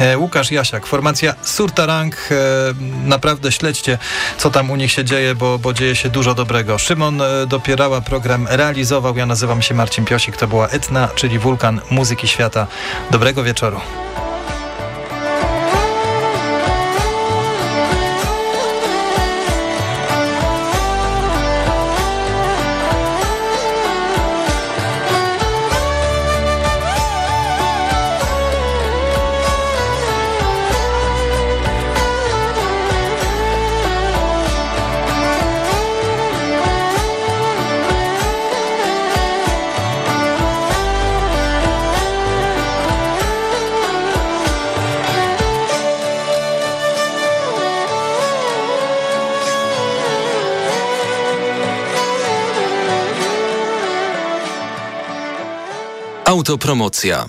E, Łukasz Jasiak, formacja Surtarang. E, naprawdę śledźcie, co tam u nich się dzieje, bo, bo dzieje się dużo dobrego. Szymon e, Dopierała program realizował. Ja nazywam się Marcin Piosik. To była Etna, czyli wulkan muzyki świata. Dobrego wieczoru. Autopromocja.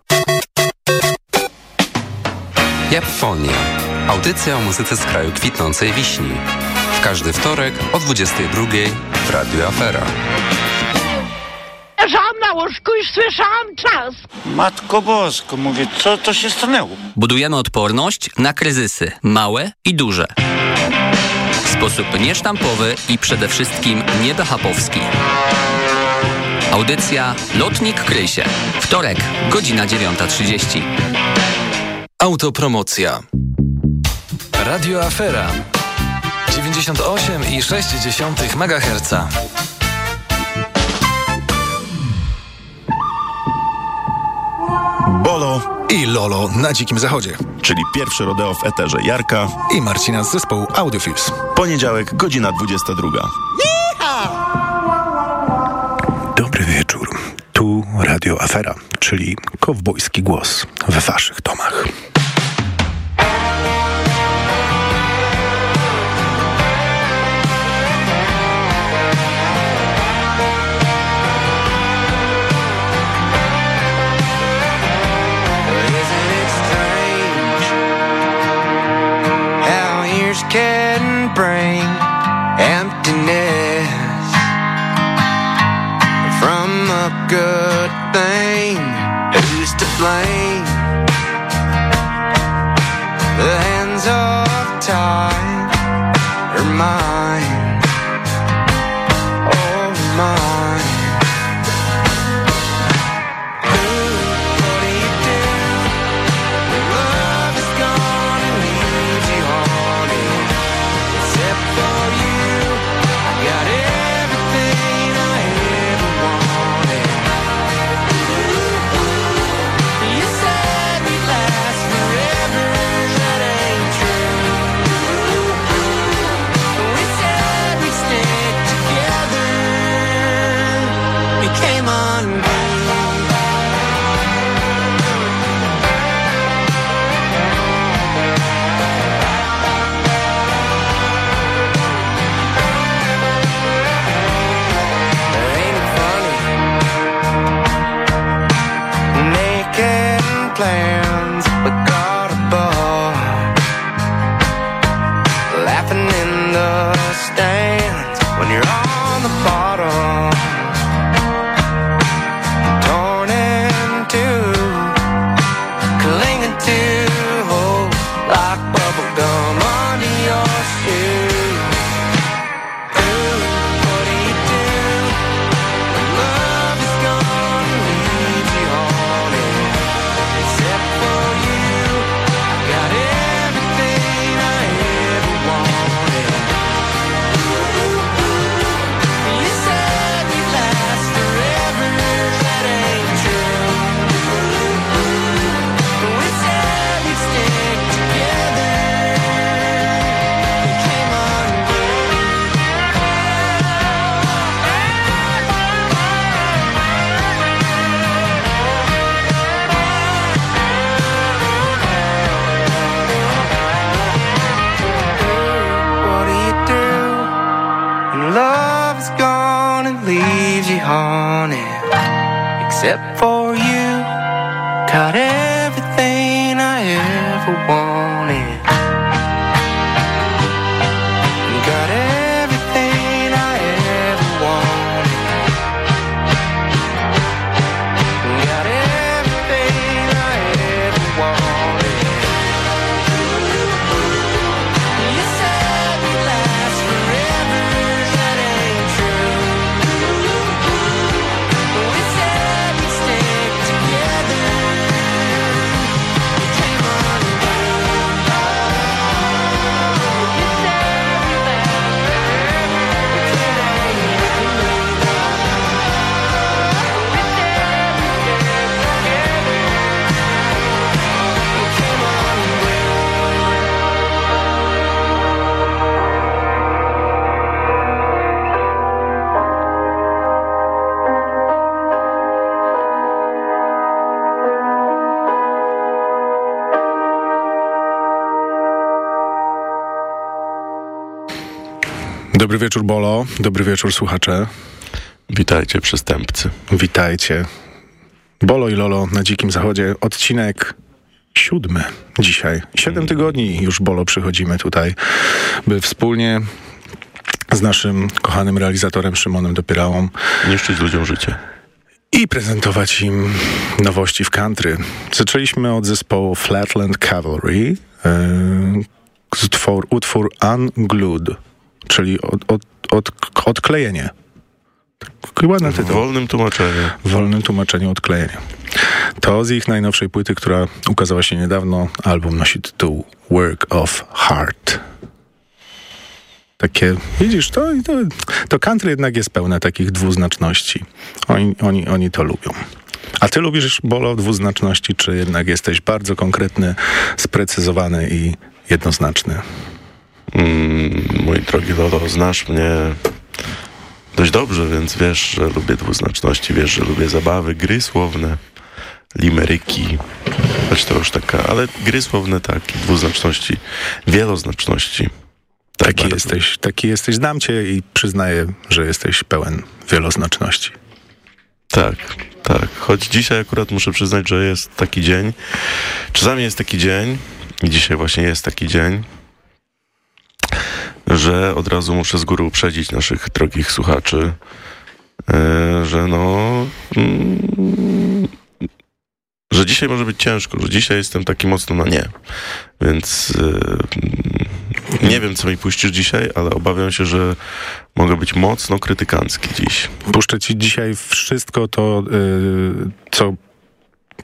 Japonia. Audycja o muzyce z kraju kwitnącej wiśni. W każdy wtorek o 22 w Radio Afera. Leżałam na łóżku i słyszałam czas. Matko Bosko, mówię, co to się stanęło? Budujemy odporność na kryzysy, małe i duże. W sposób niesztampowy i przede wszystkim niebehapowski. Audycja Lotnik Krysie. Wtorek, godzina 9.30. Autopromocja. Radio Afera 98,6 MHz. Bolo i Lolo na Dzikim Zachodzie. Czyli pierwszy rodeo w eterze Jarka i Marcina z zespołu Audiofibs. Poniedziałek, godzina 22. Dobry wieczór. Tu Radio Afera, czyli kowbojski głos w waszych domach. Good thing. Who's to blame? The hands of time are mine. Oh, ever Dobry wieczór, Bolo. Dobry wieczór, słuchacze. Witajcie przestępcy. Witajcie. Bolo i Lolo na Dzikim Zachodzie. Odcinek siódmy dzisiaj. Siedem tygodni już, Bolo, przychodzimy tutaj, by wspólnie z naszym kochanym realizatorem Szymonem Dopierałą Niszczyć ludziom życie. i prezentować im nowości w country. Zaczęliśmy od zespołu Flatland Cavalry, yy, utwór, utwór Unglued, czyli od, od, od, odklejenie. Ładny W tytuł. wolnym tłumaczeniu. W wolnym tłumaczeniu odklejenie. To z ich najnowszej płyty, która ukazała się niedawno. Album nosi tytuł Work of Heart. Takie, widzisz, to, to, to country jednak jest pełne takich dwuznaczności. Oni, oni, oni to lubią. A ty lubisz, Bolo, dwuznaczności, czy jednak jesteś bardzo konkretny, sprecyzowany i jednoznaczny? Mm, mój drogi Lolo, znasz mnie dość dobrze, więc wiesz, że lubię dwuznaczności, wiesz, że lubię zabawy, gry słowne, limeryki, choć to już taka, ale gry słowne tak, dwuznaczności, wieloznaczności. Tak Taki bardzo. jesteś, taki jesteś. Znam cię i przyznaję, że jesteś pełen wieloznaczności. Tak, tak. Choć dzisiaj akurat muszę przyznać, że jest taki dzień. Czasami jest taki dzień, i dzisiaj właśnie jest taki dzień, że od razu muszę z góry uprzedzić naszych drogich słuchaczy, e, że no. Mm, że dzisiaj może być ciężko, że dzisiaj jestem taki mocno na nie. Więc e, nie wiem, co mi puścisz dzisiaj, ale obawiam się, że mogę być mocno krytykancki dziś. Puszczę ci dzisiaj wszystko to, y, co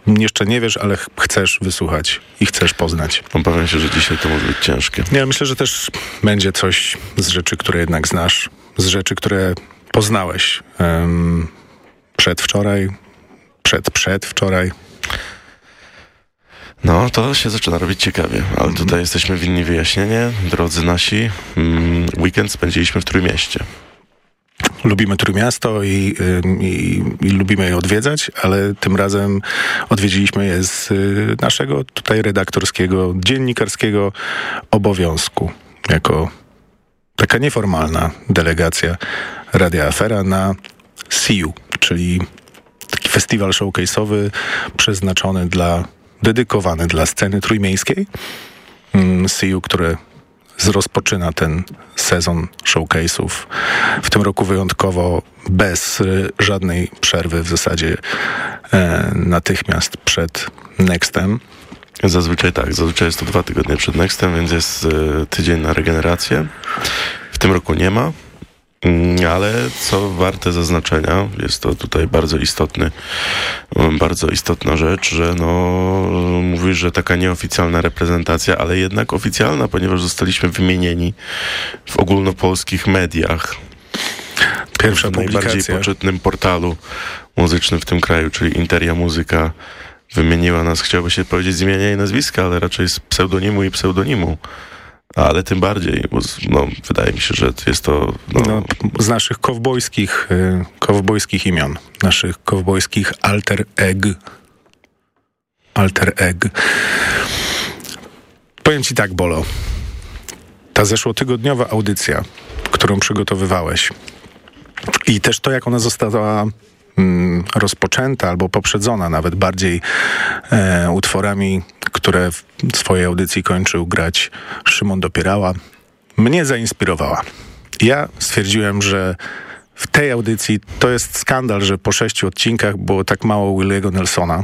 jeszcze nie wiesz, ale ch- chcesz wysłuchać i chcesz poznać. Obawiam się, że dzisiaj to może być ciężkie. Ja myślę, że też będzie coś z rzeczy, które jednak znasz, z rzeczy, które poznałeś um, przedwczoraj, przed przedwczoraj. No, to się zaczyna robić ciekawie, ale tutaj jesteśmy winni wyjaśnienie. Drodzy nasi, mm, weekend spędziliśmy w Trójmieście. Lubimy Trójmiasto i, i, i lubimy je odwiedzać, ale tym razem odwiedziliśmy je z y, naszego tutaj redaktorskiego, dziennikarskiego obowiązku, jako taka nieformalna delegacja Radia Afera na SIU, czyli taki festiwal showcase'owy przeznaczony dla, dedykowany dla sceny trójmiejskiej. Mm, SIU, które rozpoczyna ten sezon showcase'ów. W tym roku wyjątkowo bez y, żadnej przerwy w zasadzie e, natychmiast przed Nextem. Zazwyczaj tak, zazwyczaj jest to dwa tygodnie przed Nextem, więc jest e, tydzień na regenerację. W tym roku nie ma, ale co warte zaznaczenia, jest to tutaj bardzo istotny, mm, bardzo istotna rzecz, że no, mówisz, że taka nieoficjalna reprezentacja, ale jednak oficjalna, ponieważ zostaliśmy wymienieni w ogólnopolskich mediach. Pierwsza w najbardziej publikacja. poczytnym portalu muzycznym w tym kraju, czyli Interia Muzyka, wymieniła nas, chciałoby się powiedzieć z imienia i nazwiska, ale raczej z pseudonimu i pseudonimu. Ale tym bardziej, bo no, wydaje mi się, że jest to... No, No, z naszych kowbojskich, y, kowbojskich imion, naszych kowbojskich alter egg. Alter egg. Powiem ci tak, Bolo. Ta zeszłotygodniowa audycja, którą przygotowywałeś i też to, jak ona została mm, rozpoczęta albo poprzedzona nawet bardziej e, utworami, które w swojej audycji kończył grać Szymon Dopierała, mnie zainspirowała. Ja stwierdziłem, że w tej audycji to jest skandal, że po sześciu odcinkach było tak mało Williego Nelsona.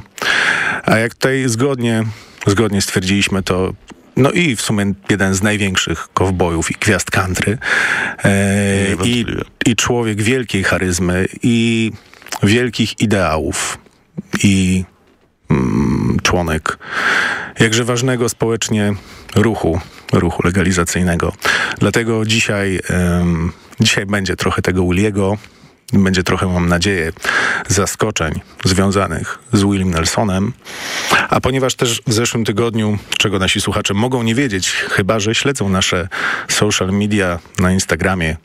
A jak tutaj zgodnie, zgodnie stwierdziliśmy, to no i w sumie jeden z największych kowbojów i gwiazd country. E, i. I człowiek wielkiej charyzmy i wielkich ideałów. I mm, członek jakże ważnego społecznie ruchu, ruchu legalizacyjnego. Dlatego dzisiaj, dzisiaj będzie trochę tego Williego, będzie trochę, mam nadzieję, zaskoczeń związanych z Willim Nelsonem. A ponieważ też w zeszłym tygodniu, czego nasi słuchacze mogą nie wiedzieć, chyba że śledzą nasze social media na Instagramie,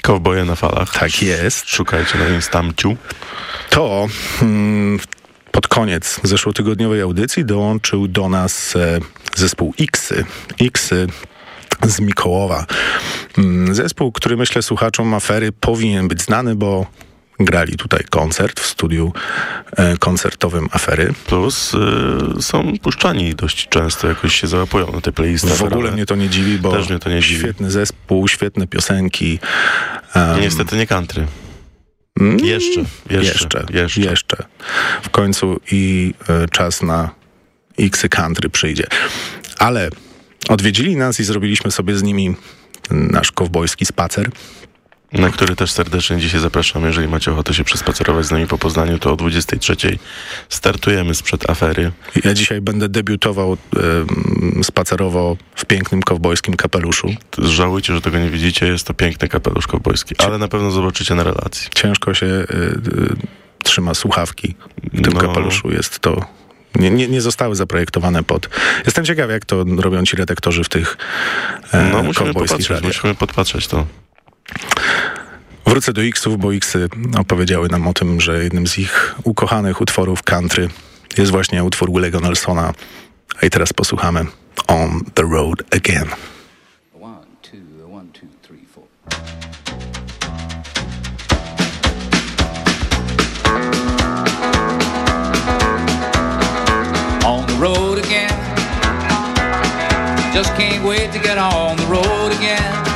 Kowboje na falach. tak jest, Szukajcie na Instamciu. to mm, pod koniec zeszłotygodniowej audycji dołączył do nas e, zespół Xy. Xy z Mikołowa. Mm, Zespół, który myślę słuchaczom afery powinien być znany, bo grali tutaj koncert w studiu e, koncertowym afery. Plus y, są puszczani dość często, jakoś się załapują na te playlisty. W ogóle mnie to nie dziwi, bo Też mnie to nie dziwi. świetny zespół, świetne piosenki. Em, Niestety nie country. mm, Jeszcze, jeszcze, jeszcze, jeszcze. W końcu i e, czas na X Country przyjdzie. Ale odwiedzili nas i zrobiliśmy sobie z nimi nasz kowbojski spacer. Na który też serdecznie dzisiaj zapraszam. Jeżeli macie ochotę się przespacerować z nami po Poznaniu, to o 23 startujemy sprzed afery. Ja dzisiaj będę debiutował em, spacerowo w pięknym kowbojskim kapeluszu. Żałujcie, że tego nie widzicie. Jest to piękny kapelusz kowbojski, ale na pewno zobaczycie na relacji. Ciężko się y, y, trzyma słuchawki w tym No. kapeluszu. Jest to... Nie, nie, nie zostały zaprojektowane pod... Jestem ciekaw, jak to robią ci redaktorzy w tych e, No musimy popatrzeć, radiach. musimy podpatrzeć to. Wrócę do Xów, bo Xy opowiedziały nam o tym, że jednym z ich ukochanych utworów country jest właśnie utwór Willego Nelsona. I teraz posłuchamy On the Road Again. Road again. Just can't wait to get on the road again.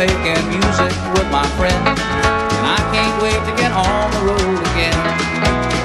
making music with my friends, and I can't wait to get on the road again.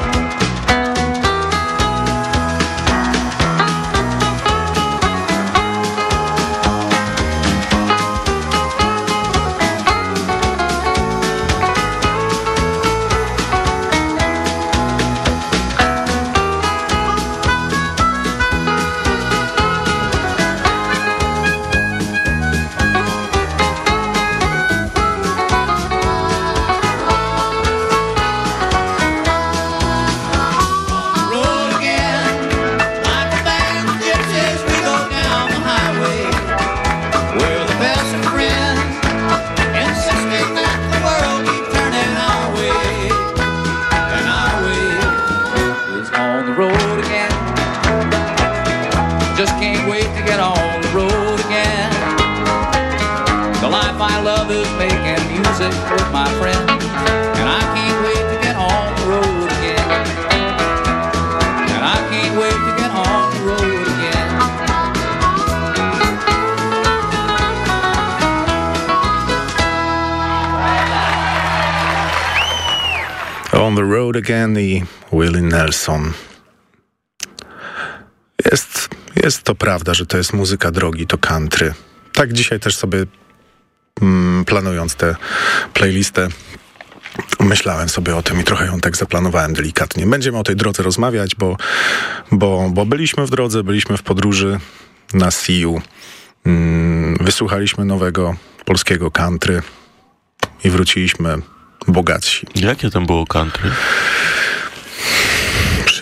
Jest, jest to prawda, że to jest muzyka drogi, to country. Tak dzisiaj też sobie mm, planując tę playlistę Myślałem sobie o tym i trochę ją tak zaplanowałem delikatnie. Będziemy o tej drodze rozmawiać, bo, bo, bo byliśmy w drodze, byliśmy w podróży na Siu. Mm, Wysłuchaliśmy nowego polskiego country i wróciliśmy bogatsi. Jakie tam było country?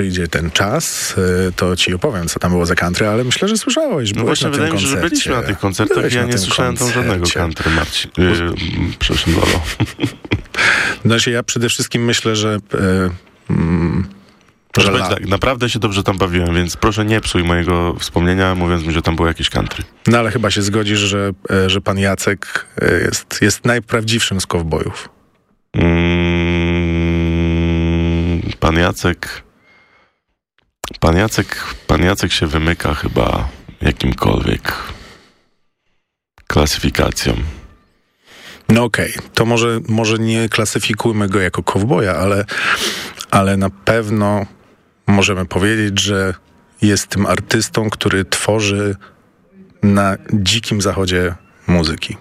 Przyjdzie ten czas, y, to ci opowiem, co tam było za country, ale myślę, że słyszałeś. No właśnie, wydaje mi się, że byliśmy na tych koncertach Byłeś i ja nie słyszałem tam żadnego country, Marcin. Yy, przepraszam, Lolo. Znaczy, ja przede wszystkim myślę, że... y, mm, Proszę powiedzieć tak, naprawdę się dobrze tam bawiłem, więc proszę nie psuj mojego wspomnienia, mówiąc mi, że tam było jakieś country. No ale chyba się zgodzisz, że, e, że pan Jacek e, jest, jest najprawdziwszym z kowbojów. Mm, pan Jacek... Pan Jacek, pan Jacek się wymyka chyba jakimkolwiek klasyfikacją. No okej, to może, może nie klasyfikujmy go jako kowboja, ale, ale na pewno możemy powiedzieć, że jest tym artystą, który tworzy na dzikim zachodzie muzyki.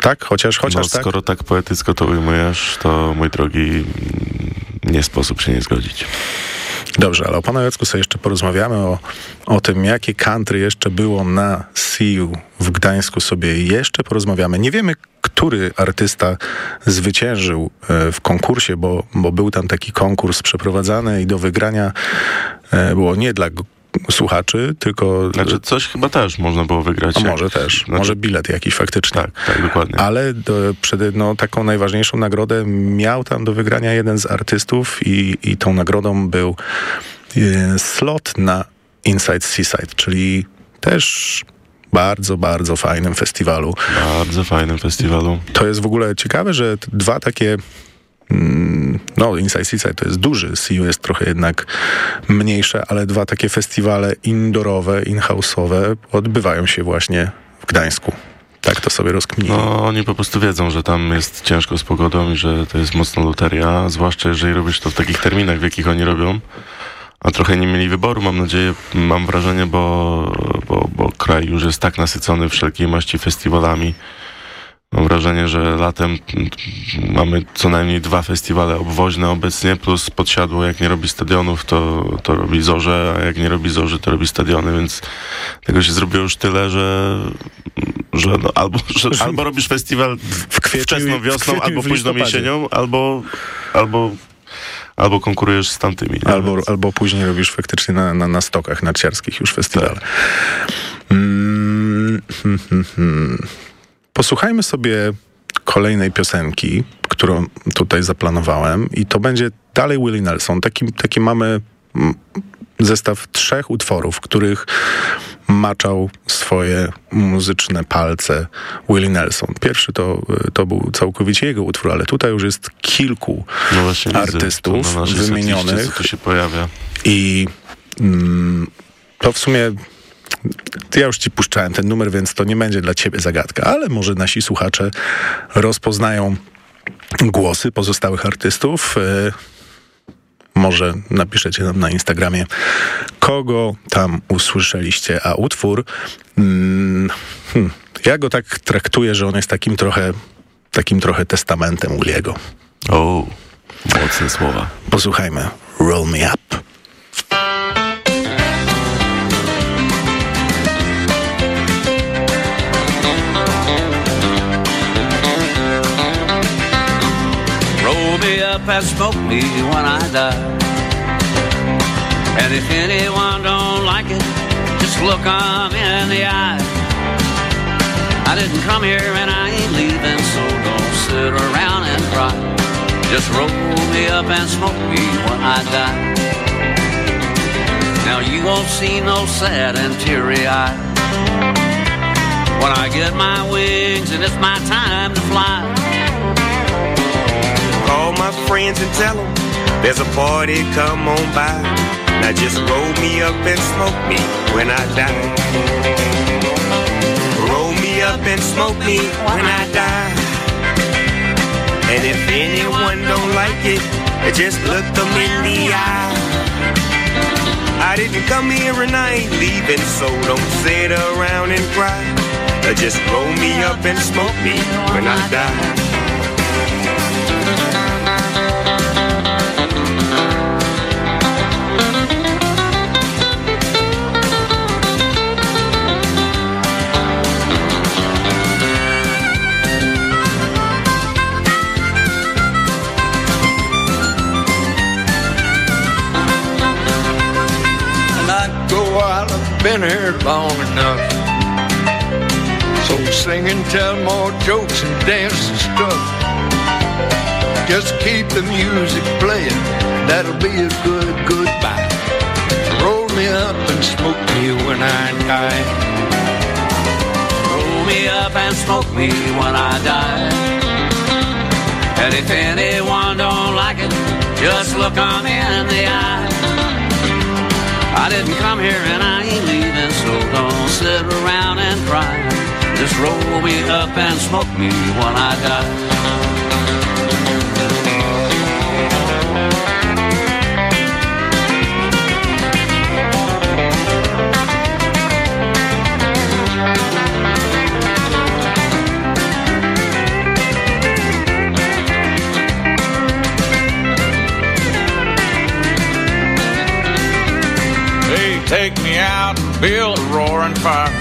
Tak? Chociaż, chociaż no, tak? skoro tak poetycko to ujmujesz, to mój drogi, nie sposób się nie zgodzić. Dobrze, ale o Pana Jacku sobie jeszcze porozmawiamy o, o tym, jakie country jeszcze było na Siu w Gdańsku sobie jeszcze porozmawiamy. Nie wiemy, który artysta zwyciężył e, w konkursie, bo, bo był tam taki konkurs przeprowadzany i do wygrania e, było nie dla słuchaczy, tylko... Znaczy coś chyba też można było wygrać. a jak- może też, znaczy, może bilet jakiś faktycznie. Tak, tak, dokładnie. Ale do, przed, no, taką najważniejszą nagrodę miał tam do wygrania jeden z artystów i, i tą nagrodą był e, slot na Inside Seaside, czyli też bardzo, bardzo fajnym festiwalu. Bardzo fajnym festiwalu. To jest w ogóle ciekawe, że dwa takie no, Inside Seaside to jest duży, CU jest trochę jednak mniejsze, ale dwa takie festiwale indoorowe, in-house'owe odbywają się właśnie w Gdańsku. Tak to sobie rozkminili. No, oni po prostu wiedzą, że tam jest ciężko z pogodą i że to jest mocna loteria, zwłaszcza jeżeli robisz to w takich terminach, w jakich oni robią. A trochę nie mieli wyboru, mam nadzieję, mam wrażenie, bo, bo, bo kraj już jest tak nasycony wszelkiej maści festiwalami. Mam wrażenie, że latem mamy co najmniej dwa festiwale obwoźne obecnie, plus podsiadło, jak nie robi stadionów, to, to robi zorze, a jak nie robi zorzy, to robi stadiony, więc tego się zrobiło już tyle, że, że no, albo, że, albo robisz festiwal w kwietniu, wczesną w wiosną, kwietniu, albo w późną jesienią, albo, albo, albo konkurujesz z tamtymi. nie? Albo, albo później robisz faktycznie na, na, na stokach narciarskich już festiwale. Mm, hmm, hmm, hmm. Posłuchajmy sobie kolejnej piosenki, którą tutaj zaplanowałem i to będzie dalej Willie Nelson. Taki, taki mamy mm, zestaw trzech utworów, których maczał swoje muzyczne palce Willie Nelson. Pierwszy to, to był całkowicie jego utwór, ale tutaj już jest kilku No widzę, artystów wymienionych. co tu się pojawia. I mm, to w sumie ja już ci puszczałem ten numer, więc to nie będzie dla ciebie zagadka, ale może nasi słuchacze rozpoznają głosy pozostałych artystów. E, Może napiszecie nam na Instagramie, kogo tam usłyszeliście, a utwór, mm, hmm, ja go tak traktuję, że on jest takim trochę, takim trochę testamentem Williego. O, mocne słowa. Posłuchajmy. Roll me up. Up and smoke me when I die. And if anyone don't like it, just look 'em in the eye. I didn't come here and I ain't leaving, so don't sit around and cry. Just roll me up and smoke me when I die. Now you won't see no sad and teary eye. When I get my wings and it's my time to fly. Call my friends and tell them there's a party, come on by. Now just roll me up and smoke me when I die. Roll me up and smoke me when I die. And if anyone don't like it, just look them in the eye. I didn't come here and I ain't leaving, so don't sit around and cry. Just roll me up and smoke me when I die. Been here long enough. So sing and tell more jokes and dance and stuff. Just keep the music playing, that'll be a good goodbye. Roll me up and smoke me when I die. Roll me up and smoke me when I die. And if anyone don't like it, just look 'em in the eye. I didn't come here and I ain't leaving, so don't sit around and cry. Just roll me up and smoke me when I die. Take me out and build a roaring fire.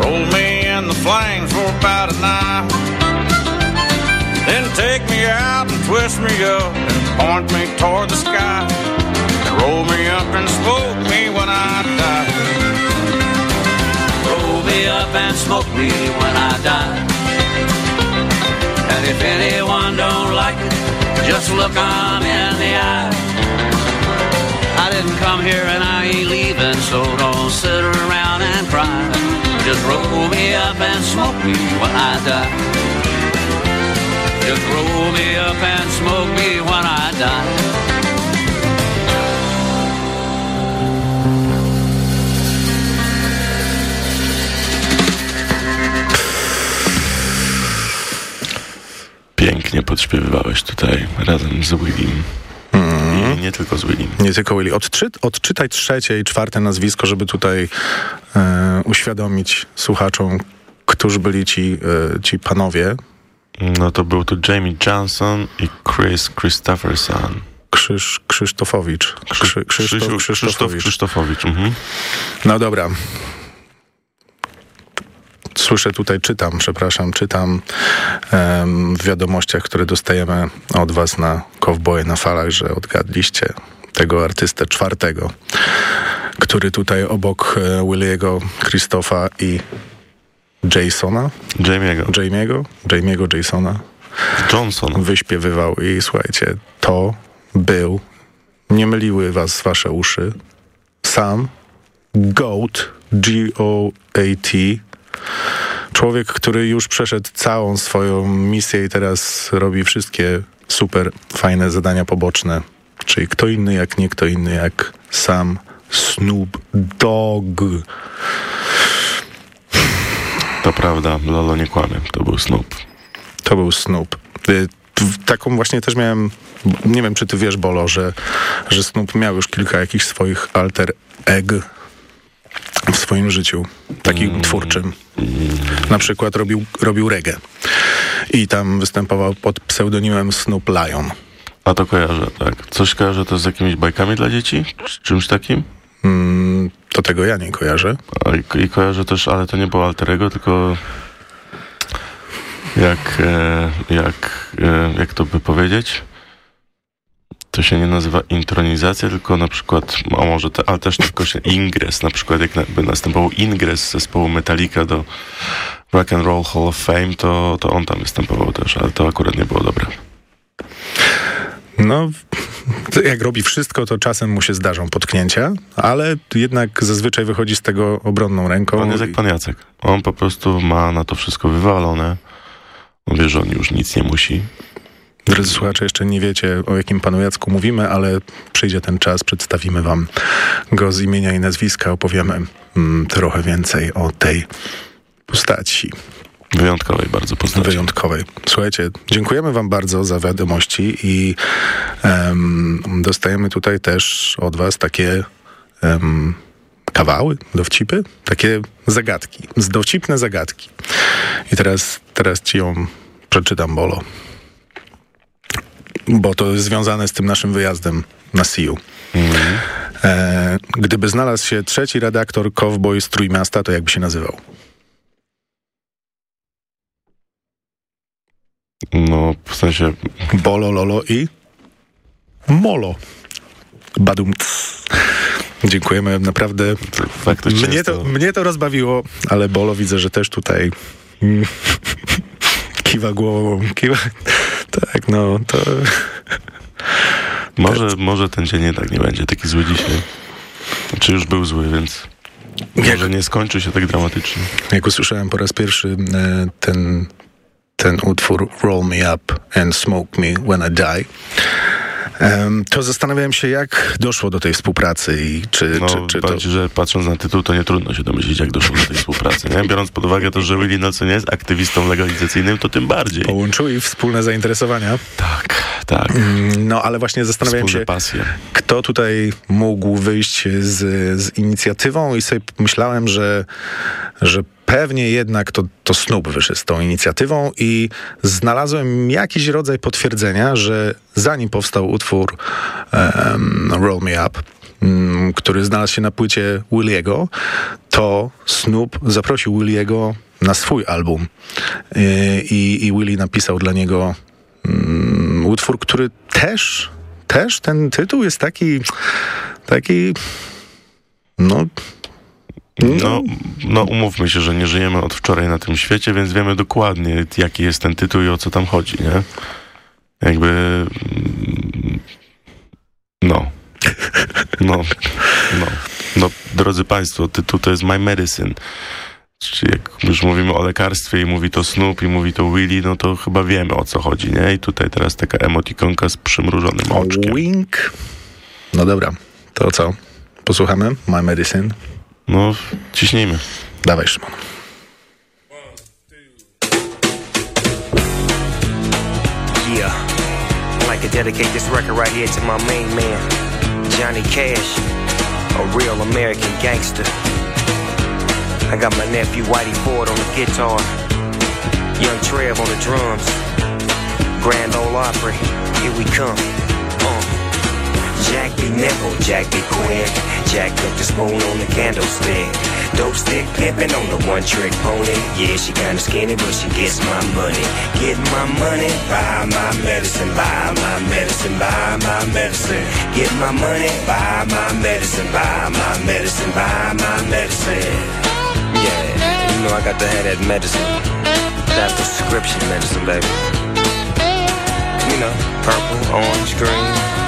Roll me in the flames for about an hour. Then take me out and twist me up and point me toward the sky. Roll me up and smoke me when I die. Roll me up and smoke me when I die. And if anyone don't like it, just look 'em in the eye. I didn't come here and I ain't leaving, so don't sit around and cry. Just roll me up and smoke me when I die. Just roll me up and smoke me when I die. Pięknie podśpiewywałeś tutaj razem z Willim. Nie tylko z Willim. Nie tylko Willy. Odczy, odczytaj trzecie i czwarte nazwisko, żeby tutaj e, uświadomić słuchaczom, którzy byli ci, e, ci panowie. No to był tu Jamie Johnson i Chris Christopherson. Krzyż, Krzysztofowicz. Krzy, Krzysztof, Krzysiu- Krzysztofowicz. Krzysztof Krzysztofowicz. Mhm. No dobra. Słyszę tutaj, czytam, przepraszam, czytam em, w wiadomościach, które dostajemy od was na Kowboje na falach, że odgadliście tego artystę czwartego, który tutaj obok e, Williego, Christofa i Jasona, Jamie'ego. Jamie'ego, Jamie'ego Jasona Johnson. wyśpiewywał i słuchajcie, to był, nie myliły was wasze uszy, sam GOAT, G-O-A-T, człowiek, który już przeszedł całą swoją misję i teraz robi wszystkie super fajne zadania poboczne. Czyli kto inny jak nie kto inny jak sam Snoop Dogg. To prawda, Lolo nie kłamie. To był Snoop. To był Snoop. Y, Taką właśnie też miałem, nie wiem czy ty wiesz Bolo, że, że Snoop miał już kilka jakichś swoich alter egg w swoim życiu, takim twórczym. Na przykład robił, robił reggae i tam występował pod pseudonimem Snoop Lion. A to kojarzę, tak. Coś kojarzę to z jakimiś bajkami dla dzieci? Czy czymś takim? Mm, to tego ja nie kojarzę. A i, I kojarzę też, ale to nie było alterego, tylko jak, e, jak, e, jak to by powiedzieć? To się nie nazywa intronizacja, tylko na przykład, a może, te, ale też tylko się ingres, na przykład jak na- by następował ingres zespołu Metallica do Rock and Roll Hall of Fame, to, to on tam występował też, ale to akurat nie było dobre. No, jak robi wszystko, to czasem mu się zdarzą potknięcia, ale jednak zazwyczaj wychodzi z tego obronną ręką. On jest jak pan Jacek. On po prostu ma na to wszystko wywalone. On wie, że on już nic nie musi. Drodzy słuchacze, jeszcze nie wiecie, o jakim panu Jacku mówimy, ale przyjdzie ten czas, przedstawimy wam go z imienia i nazwiska, opowiemy mm, trochę więcej o tej postaci. Wyjątkowej bardzo postaci. Wyjątkowej. Słuchajcie, dziękujemy wam bardzo za wiadomości i em, dostajemy tutaj też od was takie em, kawały, dowcipy, takie zagadki, dowcipne zagadki. I teraz, teraz ci ją przeczytam, Bolo. Bo to jest związane z tym naszym wyjazdem na SIU. E, gdyby znalazł się trzeci redaktor Cowboy z Trójmiasta, to jakby się nazywał? No, w sensie... Bolo, Lolo i Molo. Badum. ts. Dziękujemy, naprawdę. Faktycznie Mnie to, mnie to rozbawiło, ale Bolo widzę, że też tutaj kiwa głową. Kiwa. Tak, no to... Może, może ten dzień jednak nie będzie taki zły dzisiaj. Czy już był zły, więc może nie skończy się tak dramatycznie. Jak usłyszałem po raz pierwszy e, ten, ten utwór Roll Me Up and Smoke Me When I Die, to zastanawiałem się, jak doszło do tej współpracy i czy, No, czy, czy to... że patrząc na tytuł, to nie trudno się domyślić, jak doszło do tej współpracy. Nie? Biorąc pod uwagę to, że Willie Nelson jest aktywistą legalizacyjnym, to tym bardziej. Połączyli wspólne zainteresowania. Tak, tak. No, ale właśnie zastanawiałem Wspólne się, pasje. kto tutaj mógł wyjść z, z inicjatywą i sobie myślałem, że, że pewnie jednak to, to Snoop wyszedł z tą inicjatywą i znalazłem jakiś rodzaj potwierdzenia, że zanim powstał utwór em, Roll Me Up, mm, który znalazł się na płycie Williego, to Snoop zaprosił Williego na swój album. Y, i, i Willie napisał dla niego mm, utwór, który też, też ten tytuł jest taki, taki, no, No, no, umówmy się, że nie żyjemy od wczoraj na tym świecie, więc wiemy dokładnie, jaki jest ten tytuł i o co tam chodzi, nie? Jakby... No. No. No. No, drodzy Państwo, tytuł to jest My Medicine. Czyli jak już mówimy o lekarstwie i mówi to Snoop i mówi to Willy, no to chyba wiemy o co chodzi, nie? I tutaj teraz taka emotikonka z przymrużonym oczkiem. Wink. No dobra, to co? Posłuchamy My Medicine? No, ciśnijmy. Dawaj, Szymon. Yeah, I'd like to dedicate this record right here to my main man, Johnny Cash, a real American gangster. I got my nephew Whitey Ford on the guitar, young Trev on the drums, Grand Ole Opry, here we come. Jack be nimble, Jack be quick. Jack took the spoon on the candlestick. Dope stick pimpin' on the one trick pony. Yeah, she kinda skinny, but she gets my money. Get my money, buy my medicine, buy my medicine, buy my medicine. Get my money, buy my medicine, buy my medicine, buy my medicine. Yeah, you know I got to have that medicine. That prescription medicine, baby. You know, purple, orange, green.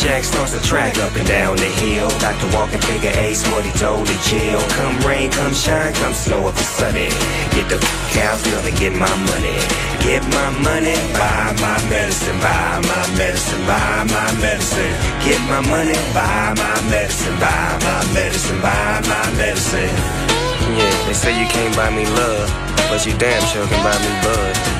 Jack starts to track up and down the hill. Dr. Walking figure ace what he told the jail. Come rain, come shine, come snow if it's sunny. Get the f- out field and get my money. Get my money, buy my medicine, buy my medicine, buy my medicine. Get my money, buy my medicine, buy my medicine, buy my medicine. Yeah, they say you can't buy me love, but you damn sure can buy me bud.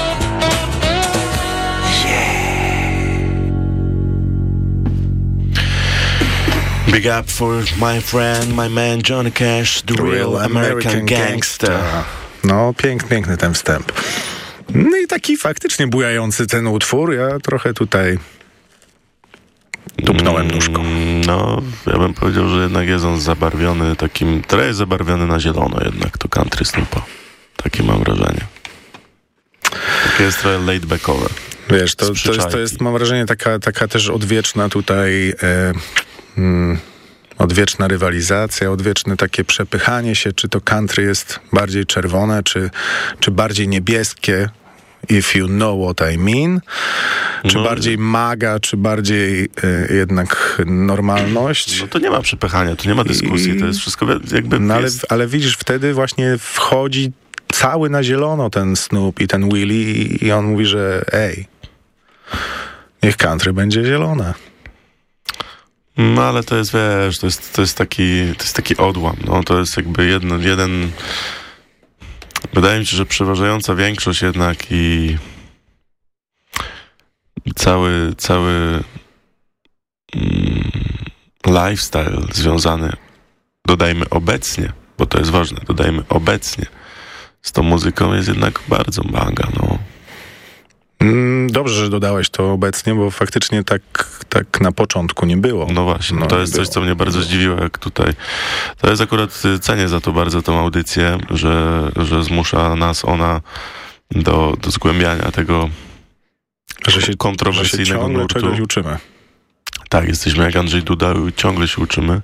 Big up for my friend, my man Johnny Cash, the real, American, gangster. No, piękny, piękny ten wstęp. No i taki faktycznie bujający ten utwór. Ja trochę tutaj tupnąłem nóżką. Mm, No, ja bym powiedział, że jednak jest on zabarwiony takim, trochę jest zabarwiony na zielono jednak, to country Snoopa. Takie mam wrażenie. Takie jest trochę laid-backowe. Wiesz, to, to, jest, to jest, mam wrażenie, taka, taka też odwieczna tutaj... E, mm, Odwieczna rywalizacja, odwieczne takie przepychanie się, czy to country jest bardziej czerwone, czy, czy bardziej niebieskie, if you know what I mean, czy No. bardziej maga, czy bardziej e, jednak normalność. No to nie ma przepychania, tu nie ma dyskusji, to jest wszystko jakby No ale, jest, ale widzisz, wtedy właśnie wchodzi cały na zielono ten Snoop i ten Willy i- i on mówi, że ej, niech country będzie zielone. No ale to jest, wiesz, to jest, to jest, taki, to jest taki odłam. No, to jest jakby jedno, jeden... Wydaje mi się, że przeważająca większość jednak i cały, cały mm, lifestyle związany, dodajmy obecnie, bo to jest ważne, dodajmy obecnie, z tą muzyką jest jednak bardzo manga, no. Mm, Dobrze, że dodałeś to obecnie, bo faktycznie tak, tak na początku nie było. No właśnie, No, to jest coś, co mnie bardzo zdziwiło, jak tutaj. To jest akurat, y, cenię za to bardzo tą audycję, że, że zmusza nas ona do, do zgłębiania tego Że się, że się kontrowersyjnego ciągle nurtu. czegoś uczymy. Tak, jesteśmy jak Andrzej Duda i ciągle się uczymy.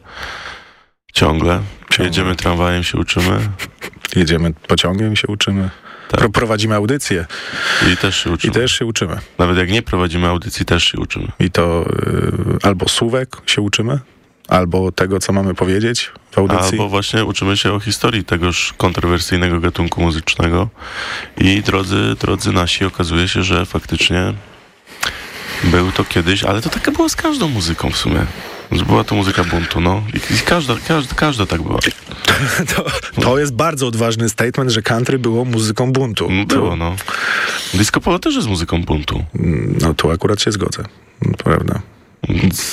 Ciągle. Jedziemy tramwajem, się uczymy. Jedziemy pociągiem się uczymy. Tak. Pro, prowadzimy audycję I też się i uczymy. też się uczymy. Nawet jak nie prowadzimy audycji, też się uczymy. I to y, albo słówek się uczymy, albo tego, co mamy powiedzieć w audycji. Albo właśnie uczymy się o historii tegoż kontrowersyjnego gatunku muzycznego i drodzy, drodzy nasi, okazuje się, że faktycznie był to kiedyś, ale to takie było z każdą muzyką w sumie. Była to muzyka buntu, no. I, i każda, każda, każda tak była. To, to jest bardzo odważny statement, że country było muzyką buntu. Mm, Było, no. Disco polo też jest muzyką buntu. No tu akurat się zgodzę. Prawda.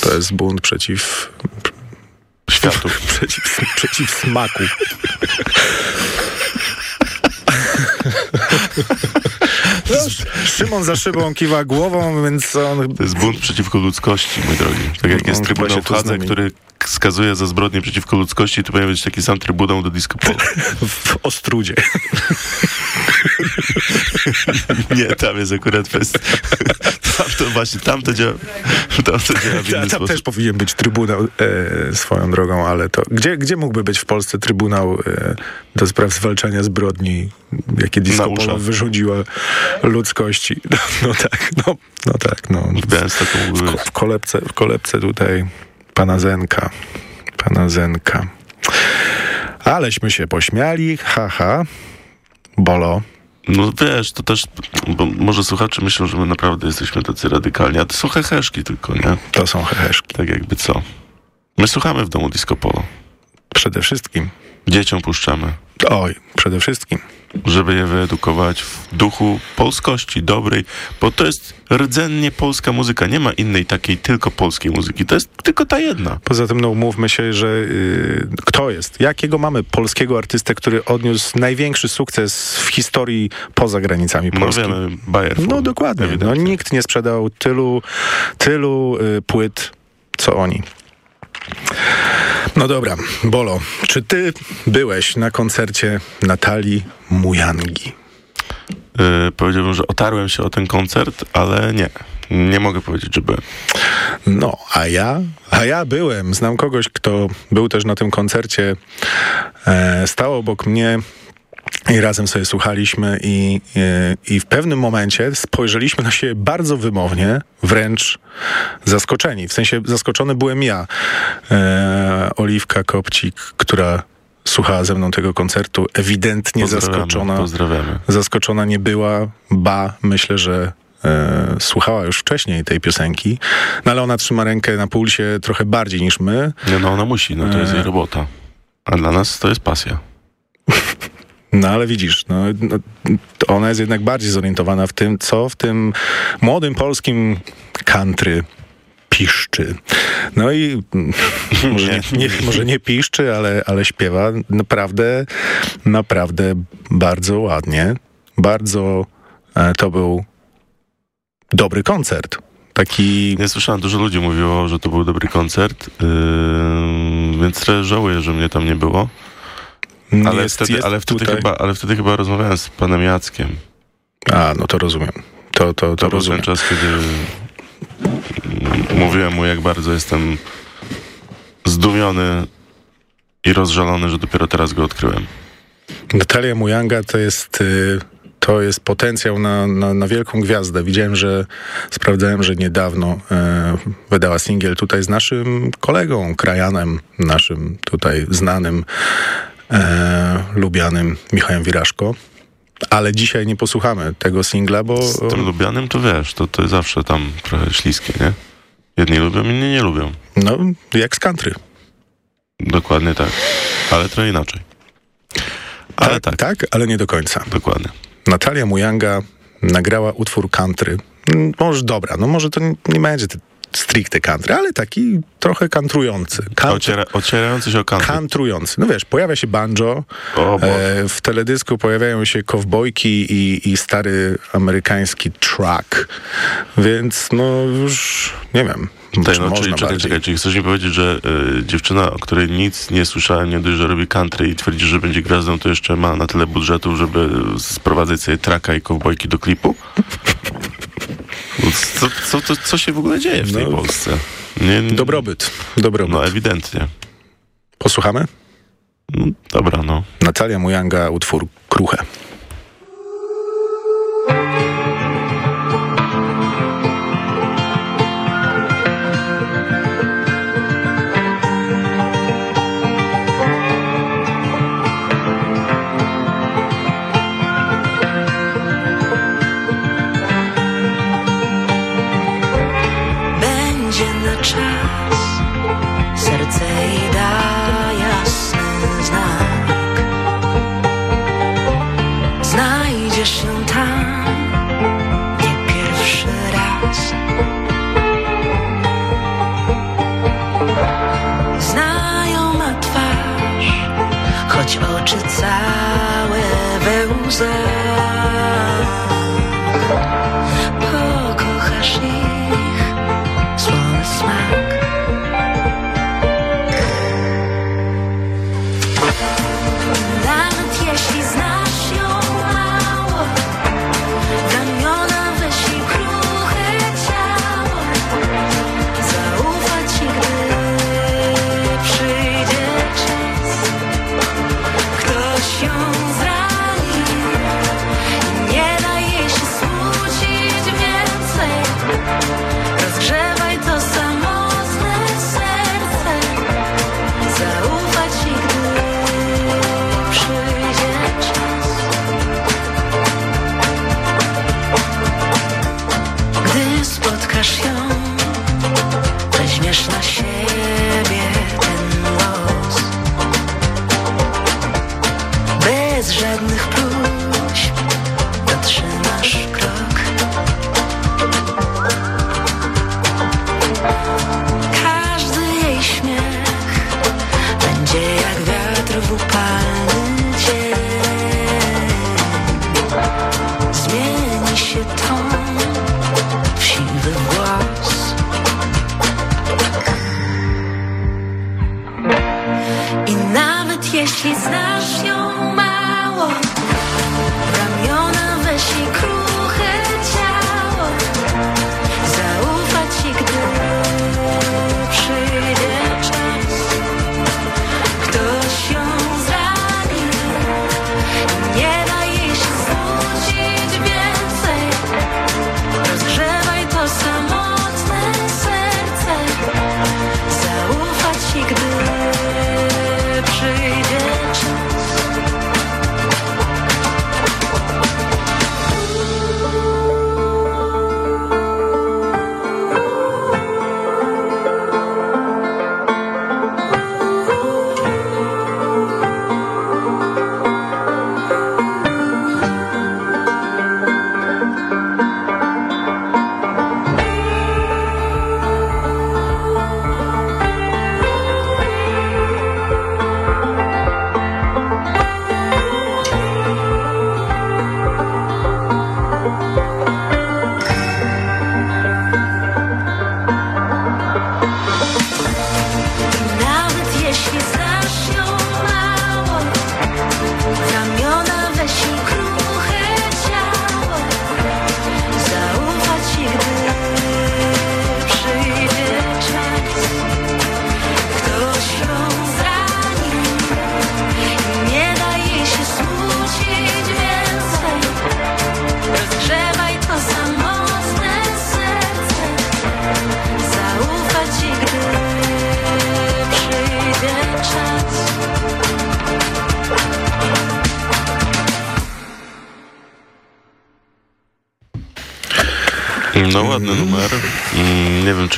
To jest bunt przeciw... Światu. przeciw, przeciw smaku. No, Szymon za szybą kiwa głową, więc on To jest bunt przeciwko ludzkości, mój drogi. Tak jak On jest Trybunał z Hadze, który skazuje za zbrodnie przeciwko ludzkości, tu powinien być taki sam trybunał do disco polo. w Ostrudzie. Nie, tam jest akurat fest. Tam to właśnie, tam to działa, tam to działa w inny Tam sposób. też powinien być trybunał e, swoją drogą, ale to gdzie, gdzie mógłby być w Polsce trybunał e, do spraw zwalczania zbrodni, jakie disco polo wyrządziła ludzkości? No, no tak, no, no tak, no. W być. W kolebce, w kolebce tutaj pana Zenka, pana Zenka. Aleśmy się pośmiali, haha. Bolo. No wiesz, to też, bo może słuchacze myślą, że my naprawdę jesteśmy tacy radykalni, a to są heheszki tylko, nie? To są heheszki. Tak jakby co. My słuchamy w domu disco polo. Przede wszystkim. Dzieciom puszczamy. Oj, przede wszystkim. żeby je wyedukować w duchu polskości dobrej, bo to jest rdzennie polska muzyka. Nie ma innej takiej tylko polskiej muzyki. To jest tylko ta jedna. Poza tym, no umówmy się, że y, kto jest? Jakiego mamy polskiego artystę, który odniósł największy sukces w historii poza granicami No Polski? wiemy, Bayer. No dokładnie. No, nikt nie sprzedał tylu, tylu y, płyt, co oni. No dobra, Bolo, czy ty byłeś na koncercie Natalii Mujangi? Yy, powiedziałbym, że otarłem się o ten koncert, ale nie. Nie mogę powiedzieć, że byłem. No, a ja? A ja byłem. Znam kogoś, kto był też na tym koncercie. E, stał obok mnie i razem sobie słuchaliśmy i, e, i w pewnym momencie spojrzeliśmy na siebie bardzo wymownie, wręcz zaskoczeni. W sensie zaskoczony byłem ja. E, Oliwka Kopcik, która słuchała ze mną tego koncertu, ewidentnie Pozdrawiamy, zaskoczona. pozdrawiamy. Zaskoczona nie była, ba, myślę, że e, słuchała już wcześniej tej piosenki, no ale ona trzyma rękę na pulsie trochę bardziej niż my. Nie, no ona musi, no to jest jej robota. A dla nas to jest pasja. No ale widzisz, no, no, ona jest jednak bardziej zorientowana w tym, co w tym młodym polskim country piszczy. No i może nie, nie, może nie piszczy, ale, ale śpiewa naprawdę, naprawdę bardzo ładnie. Bardzo e, to był dobry koncert. Taki... Nie słyszałem, dużo ludzi mówiło, że to był dobry koncert, yy, więc żałuję, że mnie tam nie było. Ale, Jest- wtedy, jest ale, wtedy tutaj- chyba, ale wtedy chyba rozmawiałem z panem Jackiem. A, no to rozumiem. To, to, to, To był rozumiem. ten czas, kiedy mówiłem mu, jak bardzo jestem zdumiony i rozżalony, że dopiero teraz go odkryłem. Natalia Mujanga to jest, y, to jest potencjał na, na, na wielką gwiazdę. Widziałem, że sprawdzałem, że niedawno e, wydała singiel tutaj z naszym kolegą, krajanem, naszym tutaj znanym, e, lubianym Michałem Wiraszko. Ale dzisiaj nie posłuchamy tego singla, bo... Z tym lubianym to wiesz, to, to jest zawsze tam trochę śliskie, nie? Jedni lubią, inni nie lubią. No, jak z country. Dokładnie tak. Ale trochę inaczej. Ale tak, tak, ale nie do końca. Dokładnie. Natalia Mujanga nagrała utwór country. Mm, Może dobra, no może to nie- nie będzie stricte country, ale taki trochę kantrujący. Country, Ociera, ocierający się o country. kantrujący. No wiesz, pojawia się banjo, O e, w teledysku pojawiają się kowbojki i, i stary amerykański truck, więc no już nie wiem, Tutaj, no, czyli, czekaj, czekaj, czyli chcesz mi powiedzieć, że y, dziewczyna, o której nic nie słyszałem, nie dość, że robi country i twierdzi, że będzie gwiazdą, to jeszcze ma na tyle budżetu, żeby sprowadzać sobie traka i kowbojki do klipu? Co, co, co, co się w ogóle dzieje w tej No, Polsce? Nie, nie, Dobrobyt, dobrobyt. no ewidentnie. Posłuchamy? No, dobra, no. Natalia Mujanga, utwór Kruche. Choć oczy całe we łzach. Nawet jeśli znasz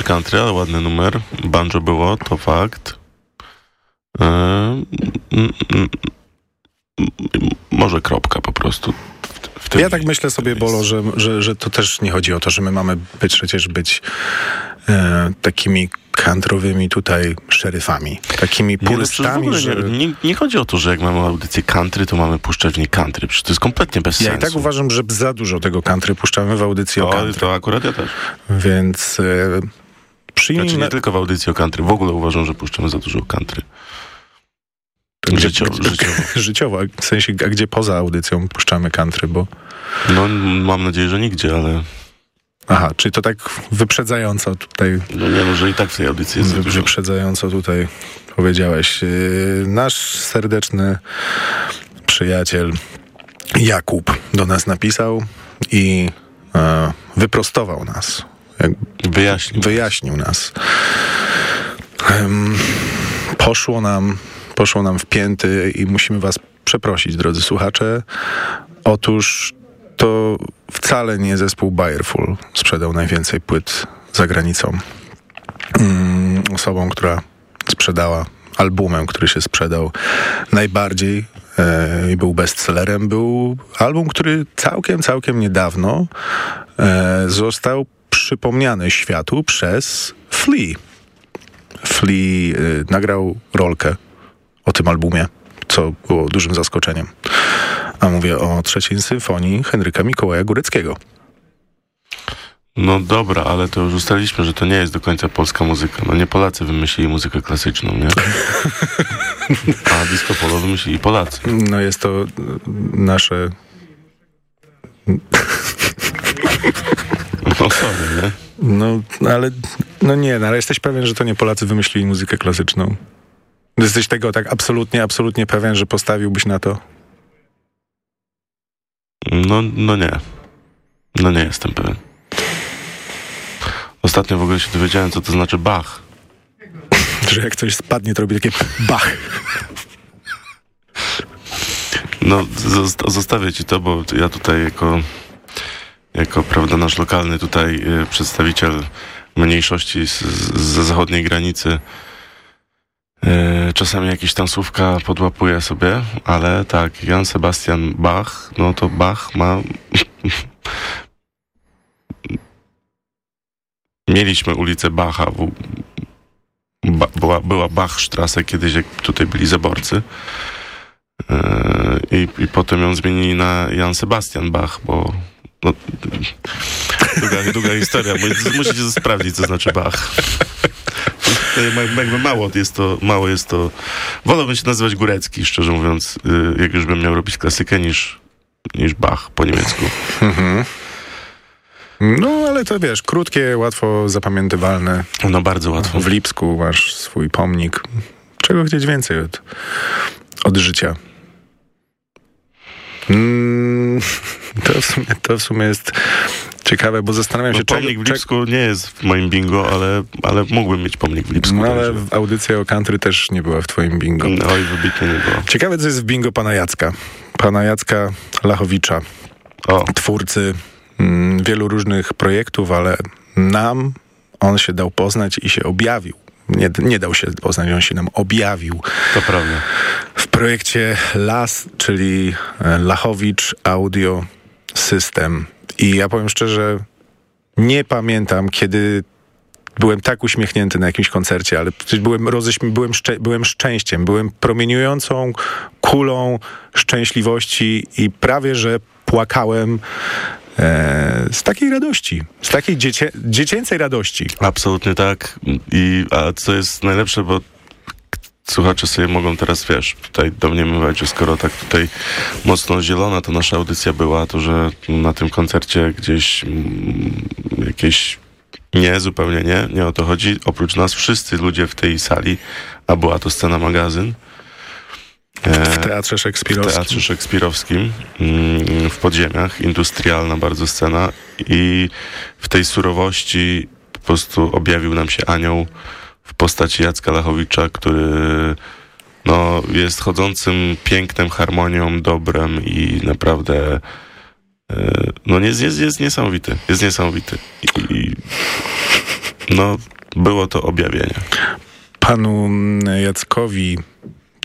country, ale ładny numer. Banjo było, to fakt. E, może kropka po prostu. W, tym Ja tak myślę sobie, Bolo, że, że, że to też nie chodzi o to, że my mamy być, przecież być e, takimi kantrowymi tutaj szeryfami, takimi Nie, no purystami, że... nie, nie, nie chodzi o to, że jak mamy audycję country, to mamy puszczać w niej country. Przecież to jest kompletnie bez Ja i sensu. tak uważam, że za dużo tego country puszczamy w audycji o O, country. to akurat ja też. Więc e, przyjmijmy... Znaczy nie tylko w audycji o country. W ogóle uważam, że puszczamy za dużo country. Życiowo, życiowo. życiowo, w sensie, a gdzie poza audycją puszczamy country, bo... No mam nadzieję, że nigdzie, ale Aha, czyli to tak wyprzedzająco tutaj... no nie, może i tak w tej audycji jest wy-. Wyprzedzająco tutaj powiedziałeś. Yy, Nasz serdeczny przyjaciel Jakub do nas napisał i e, wyprostował nas. Wyjaśnił. wyjaśnił nas. Poszło nam, poszło nam w pięty i musimy was przeprosić, drodzy słuchacze. Otóż to wcale nie zespół Bayerful sprzedał najwięcej płyt za granicą. Mm, osobą, która sprzedała albumem, który się sprzedał najbardziej e, i był bestsellerem, był album, który całkiem, całkiem niedawno e, został przypomniany światu przez Flea. Flea e, nagrał rolkę o tym albumie, co było dużym zaskoczeniem. A mówię o trzeciej symfonii Henryka Mikołaja Góreckiego. No dobra, ale to już ustaliliśmy, że to nie jest do końca polska muzyka. No nie Polacy wymyślili muzykę klasyczną, nie? A disco polo wymyślili Polacy. No jest to nasze No sorry, nie? No, ale no nie, no, ale jesteś pewien, że to nie Polacy wymyślili muzykę klasyczną? Jesteś tego tak absolutnie, absolutnie pewien, że postawiłbyś na to? No, no nie. No nie jestem pewien. Ostatnio w ogóle się dowiedziałem, co to znaczy Bach. Że jak coś spadnie, to robi takie bach. No, zosta- zostawię ci to, bo ja tutaj jako, jako prawda, nasz lokalny tutaj y, przedstawiciel mniejszości z, zachodniej granicy y, czasami jakieś tam słówka podłapuję sobie, ale tak, Jan Sebastian Bach, no to Bach ma... Mieliśmy ulicę Bacha, ba, była, była Bachstrasse kiedyś, jak tutaj byli zaborcy. Yy, I, I potem ją zmienili na Jan Sebastian Bach, bo no, długa, długa historia, bo musicie sprawdzić, co znaczy Bach. Jakby mało jest to, mało jest to. Wolałbym się nazywać Górecki, szczerze mówiąc, yy, jak już bym miał robić klasykę, niż, niż Bach po niemiecku. Mhm. No, ale to wiesz, krótkie, łatwo zapamiętywalne. No bardzo łatwo. W Lipsku masz swój pomnik. Czego chcieć więcej od, od życia? Mm, to, w sumie, to w sumie jest ciekawe, bo zastanawiam No, się, pomnik w Lipsku nie jest w moim bingo, ale, ale mógłbym mieć pomnik w Lipsku. No ale także. audycja o country też nie była w twoim bingo. Oj, wybitnie nie było. Ciekawe, co jest w bingo pana Jacka. Pana Jacka Lachowicza. O. Twórcy mm, wielu różnych projektów, ale nam on się dał poznać i się objawił. Nie, nie dał się poznać, on się nam objawił. To prawda. W projekcie LAS, czyli e, Lachowicz Audio System. I ja powiem szczerze, nie pamiętam, kiedy byłem tak uśmiechnięty na jakimś koncercie, ale byłem, roześmi- byłem, szcze- byłem szczęściem, byłem promieniującą kulą szczęśliwości i prawie, że płakałem z takiej radości, z takiej dziecię- dziecięcej radości. Absolutnie tak. I, a co jest najlepsze, bo słuchacze sobie mogą teraz, wiesz, tutaj domniemywać, że skoro tak tutaj mocno zielona ta nasza audycja była, to że na tym koncercie gdzieś mm, jakieś nie, zupełnie nie, nie o to chodzi. Oprócz nas wszyscy ludzie w tej sali, a była to scena magazyn. E, W teatrze w szekspirowskim. teatrze szekspirowskim mm, w podziemiach, industrialna bardzo scena i w tej surowości po prostu objawił nam się anioł w postaci Jacka Lachowicza, który no, jest chodzącym pięknem, harmonią, dobrem i naprawdę E, No jest, jest, jest niesamowity, jest niesamowity. I, i no, było to objawienie. Panu Jackowi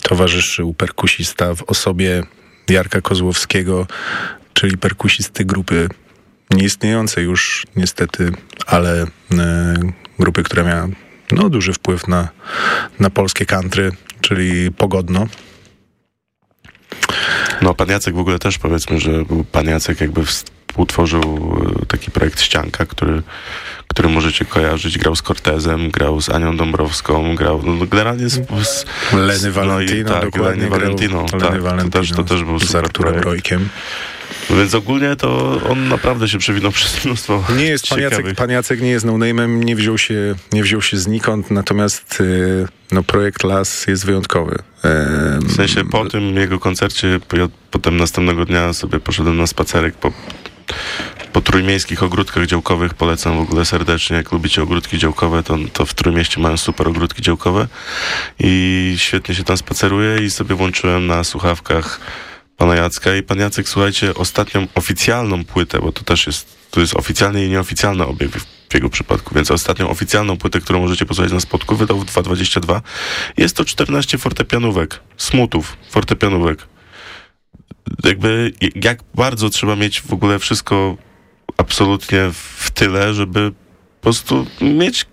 towarzyszył perkusista w osobie Jarka Kozłowskiego, czyli perkusisty grupy nieistniejącej już niestety, ale e, grupy, która miała no, duży wpływ na, na polskie country, czyli Pogodno. No, pan Jacek w ogóle też powiedzmy, że pan Jacek jakby współtworzył e, taki projekt Ścianka, który, który możecie kojarzyć. Grał z Cortezem, grał z Anią Dąbrowską, grał no, generalnie z... z Leny Valentino, no i, tak, dokładnie Leny grał Valentino, Leny tak, Valentino to, też, to też był z Arturem projekt. Rojkiem. Więc ogólnie to on naprawdę się przewinął przez mnóstwo Nie jest pan. Jacek, pan Jacek nie jest no-name'em, nie wziął się, nie wziął się znikąd, natomiast y, no, projekt Las jest wyjątkowy. W sensie po tym jego koncercie, potem następnego dnia sobie poszedłem na spacerek po, po trójmiejskich ogródkach działkowych. Polecam w ogóle serdecznie, jak lubicie ogródki działkowe, to, to w Trójmieście mają super ogródki działkowe i świetnie się tam spaceruje i sobie włączyłem na słuchawkach pana Jacka i pan Jacek, słuchajcie, ostatnią oficjalną płytę, bo to też jest, to jest oficjalny i nieoficjalny obieg w, jego przypadku, więc ostatnią oficjalną płytę, którą możecie posłuchać na spotku, wydał w 2.22. Jest to 14 fortepianówek, smutów fortepianówek. Jakby jak bardzo trzeba mieć w ogóle wszystko absolutnie w tyle, żeby po prostu mieć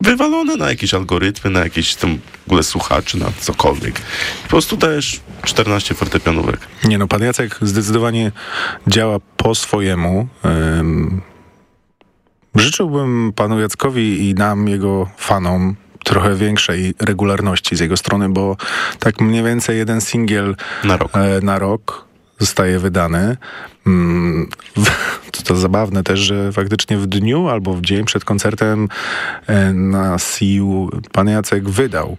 wywalone na jakieś algorytmy, na jakieś tam w ogóle słuchaczy, na cokolwiek. Po prostu dajesz 14 fortepianówek. Nie no, pan Jacek zdecydowanie działa po swojemu. Ym, życzyłbym panu Jackowi i nam, jego fanom, trochę większej regularności z jego strony, bo tak mniej więcej jeden singiel na rok, e, na rok zostaje wydany. Mm, to, to zabawne też, że faktycznie w dniu albo w dzień przed koncertem e, na CU pan Jacek wydał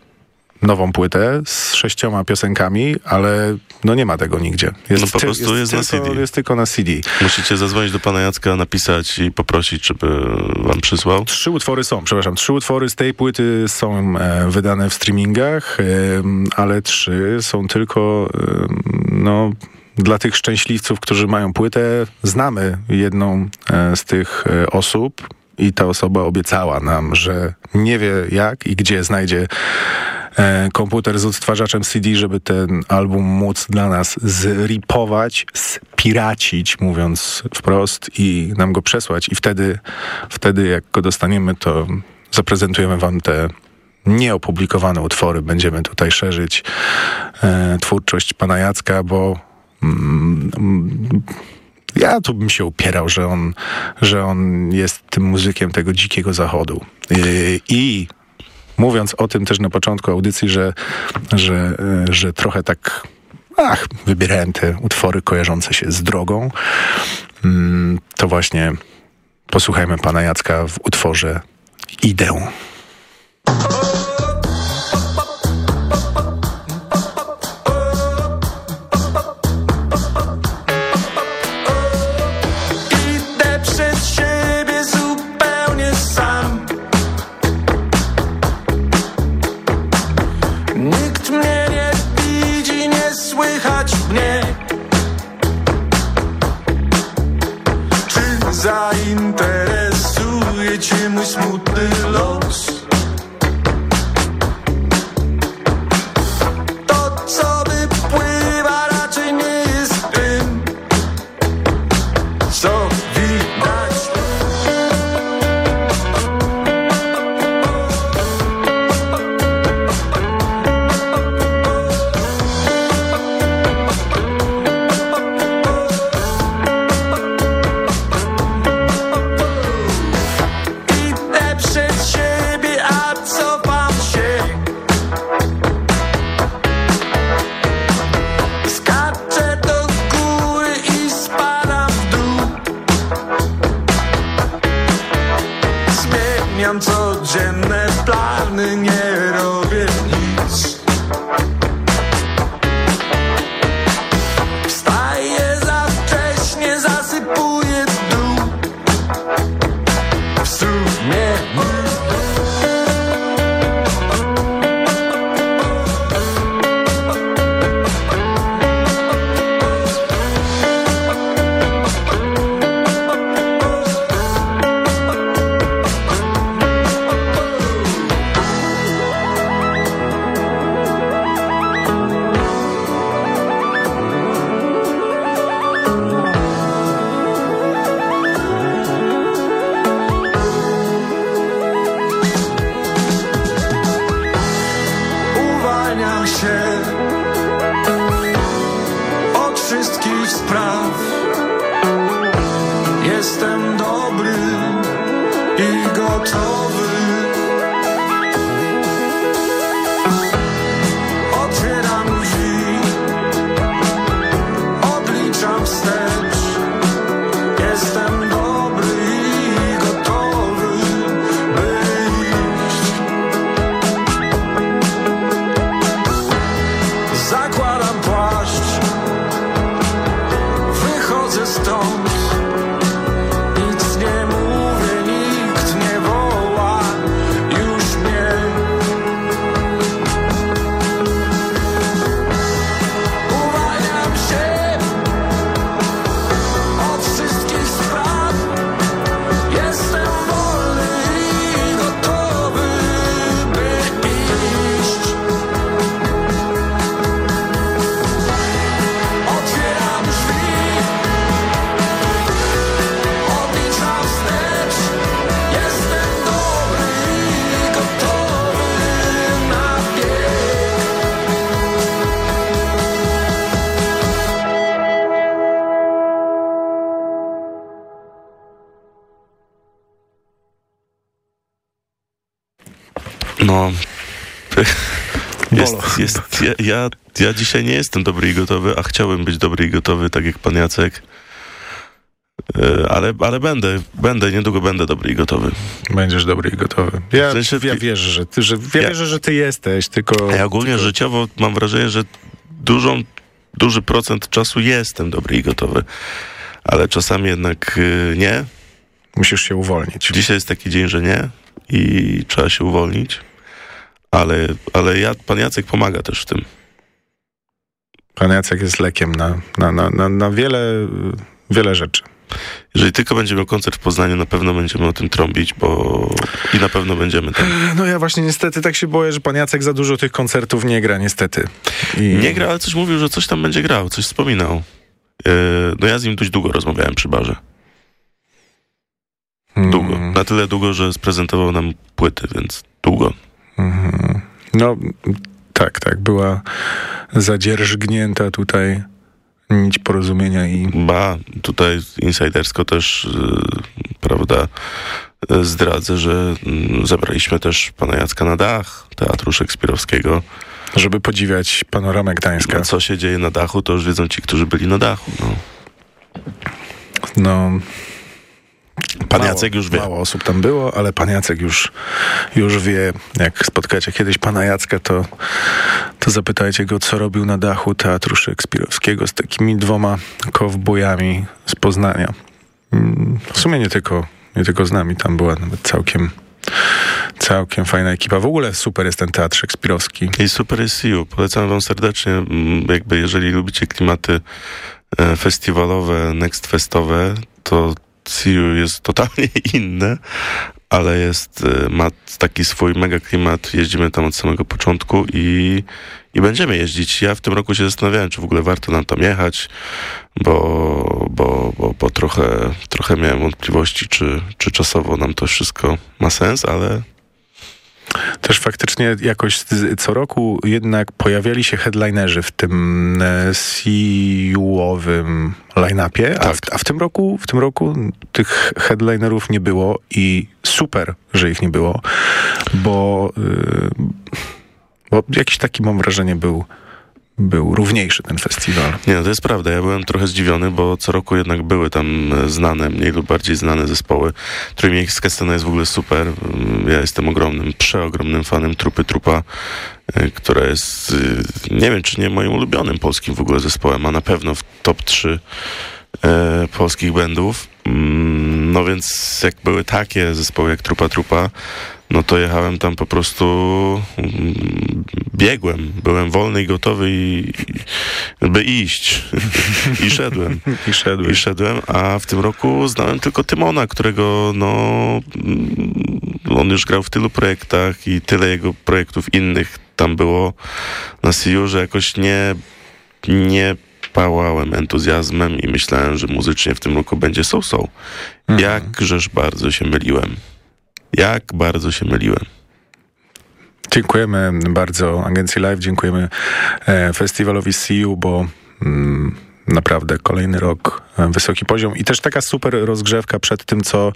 nową płytę z sześcioma piosenkami, ale no nie ma tego nigdzie. Jest, No po prostu jest na tylko, CD. Jest tylko na CD. Musicie zadzwonić do pana Jacka, napisać i poprosić, żeby wam przysłał. Trzy utwory są, przepraszam, trzy utwory z tej płyty są e, wydane w streamingach, em, ale trzy są tylko em, no, dla tych szczęśliwców, którzy mają płytę. Znamy jedną e, z tych e, osób i ta osoba obiecała nam, że nie wie jak i gdzie znajdzie e, komputer z odtwarzaczem CD, żeby ten album móc dla nas zripować, spiracić, mówiąc wprost, i nam go przesłać. I wtedy, wtedy jak go dostaniemy, to zaprezentujemy wam te nieopublikowane utwory. Będziemy tutaj szerzyć e, twórczość pana Jacka, bo ja tu bym się upierał, że on, że on jest tym muzykiem tego dzikiego zachodu. I, mówiąc o tym też na początku audycji, że, że, że trochę tak ach, wybierałem te utwory kojarzące się z drogą, mm, to właśnie posłuchajmy pana Jacka w utworze. Idę No. Jest, jest, ja, ja, ja dzisiaj nie jestem dobry i gotowy, a chciałbym być dobry i gotowy, tak jak pan Jacek. E, Ale, ale będę, będę, niedługo będę dobry i gotowy. Będziesz dobry i gotowy. Ja, ja wierzę, że ty, że, ja Ja- wierzę, że ty jesteś, tylko... Ja ogólnie życiowo mam wrażenie, że dużą, duży procent czasu jestem dobry i gotowy. Ale czasami jednak y, nie. Musisz się uwolnić. Dzisiaj jest taki dzień, że nie i trzeba się uwolnić. Ale, ale ja, pan Jacek pomaga też w tym. Pan Jacek jest lekiem na, na, na, na, na wiele, wiele rzeczy. Jeżeli tylko będzie miał koncert w Poznaniu, na pewno będziemy o tym trąbić, bo i na pewno będziemy tam. No ja właśnie niestety tak się boję, że pan Jacek za dużo tych koncertów nie gra, niestety. I... Nie gra, ale coś mówił, że coś tam będzie grał, coś wspominał. E, No ja z nim dość długo rozmawiałem przy barze. Długo. Mm. Na tyle długo, że sprezentował nam płyty, więc długo. Mhm. No tak, tak, była zadzierżgnięta tutaj nić porozumienia i... Ba, tutaj insidersko też, y, prawda, zdradzę, że mm, zabraliśmy też pana Jacka na dach Teatru Szekspirowskiego. Żeby podziwiać panoramę Gdańska. A co się dzieje na dachu, to już wiedzą ci, którzy byli na dachu. No. No... Pan mało, Jacek już wie. Mało osób tam było, ale pan Jacek już, już wie. Jak spotkacie kiedyś pana Jacka, to, to zapytajcie go, co robił na dachu Teatru Szekspirowskiego z takimi dwoma kowbojami z Poznania. Mm, W sumie nie tylko, nie tylko z nami, tam była nawet całkiem, całkiem fajna ekipa. W ogóle super jest ten Teatr Szekspirowski. I super jest You. Polecam wam serdecznie, mm, jakby jeżeli lubicie klimaty e, festiwalowe, next festowe, to You jest totalnie inne, ale jest, e, ma taki swój mega klimat. Jeździmy tam od samego początku i, i będziemy jeździć. Ja w tym roku się zastanawiałem, czy w ogóle warto nam tam jechać, bo, bo, bo, bo trochę, trochę miałem wątpliwości, czy, czy czasowo nam to wszystko ma sens, ale Też faktycznie jakoś co roku jednak pojawiali się headlinerzy w tym e, CU-owym line-upie, a, w, a w tym roku w tym roku tych headlinerów nie było i super, że ich nie było, bo, y, bo jakiś taki mam wrażenie był był równiejszy ten festiwal. Nie, no to jest prawda. Ja byłem trochę zdziwiony, bo co roku jednak były tam e, znane, mniej lub bardziej znane zespoły. Trójmiejska scena jest w ogóle super. Mm, Ja jestem ogromnym, przeogromnym fanem Trupy Trupa, e, która jest, e, nie wiem, czy nie moim ulubionym polskim w ogóle zespołem, a na pewno w top 3 e, polskich bandów. Mm, No więc jak były takie zespoły jak Trupa Trupa, no to jechałem tam po prostu mm, biegłem. Byłem wolny i gotowy i, by iść. I szedłem. I szedłem. I szedłem, a w tym roku znałem tylko Tymona, którego no mm, on już grał w tylu projektach i tyle jego projektów innych tam było na CU, że jakoś nie nie pałałem entuzjazmem i myślałem, że muzycznie w tym roku będzie so-so. Jakżeż bardzo się myliłem. Jak bardzo się myliłem. Dziękujemy bardzo Agencji Live, dziękujemy e, festiwalowi CU, bo mm, naprawdę kolejny rok e, wysoki poziom i też taka super rozgrzewka przed tym, co